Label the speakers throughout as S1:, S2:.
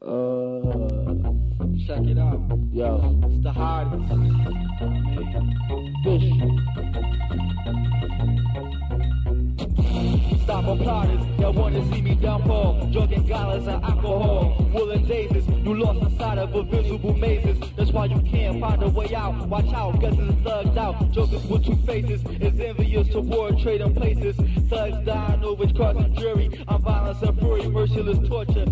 S1: Uh,
S2: Check it out.
S1: yo,
S2: It's the hottest.
S1: fish.
S2: Stop applauders that wanna see me downfall. Drug and dollars and alcohol. Woolen daisies, you lost inside of invisible mazes. That's why you can't find a way out. Watch out, guns is thugged out. Jokers with two faces is envious toward trading places. Thugs dying over crossing jury. I'm violence and fury, merciless torture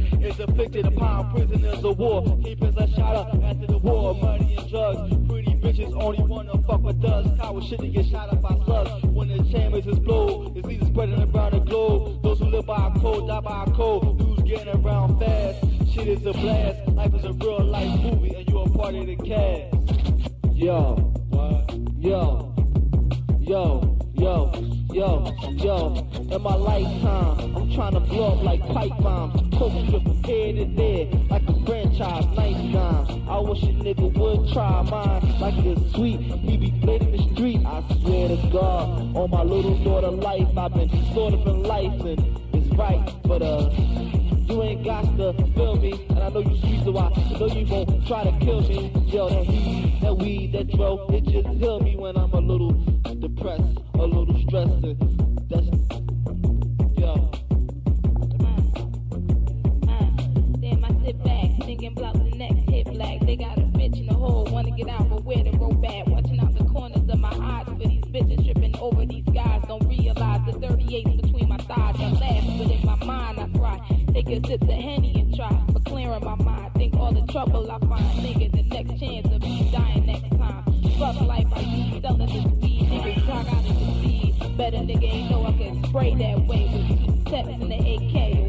S2: inflicted upon prisoners of war. Keepers are shot up after the war. Money and drugs, pretty bitches only wanna fuck with thugs. Coward shit to get shot up by slugs. When the chambers explode, diseases spreading around the globe. Those who live by a code die by a code. News getting around fast. Shit is a blast. Life is a real life movie, and you're a part of the cast.
S1: Yo,
S2: What?
S1: yo, yo, yo, yo. In my lifetime, I'm trying to blow up like pipe bombs. Strip from here to there, like a franchise, nice dime. I wish a nigga would try mine, like it's sweet. He be played in the street, I swear to God. On my little daughter life, I've been sort of in life, and it's right, but uh. You ain't got to feel me, and I know you sweet, so I know you won't try to kill me. Yo, that weed, that weed, that dro, it just heal me when I'm a little that's
S3: I sit back, thinking the next hit black. They got a bitch in the hole, wanna get out, but where to go back? Watching out the corners of my eyes for these bitches tripping over these guys. Don't realize the 38's between my thighs. I laugh, but in my mind I cry. Take a sip of Henny and try for clearing my mind. Think all the trouble I find, nigga, spray that way with two steps in the AK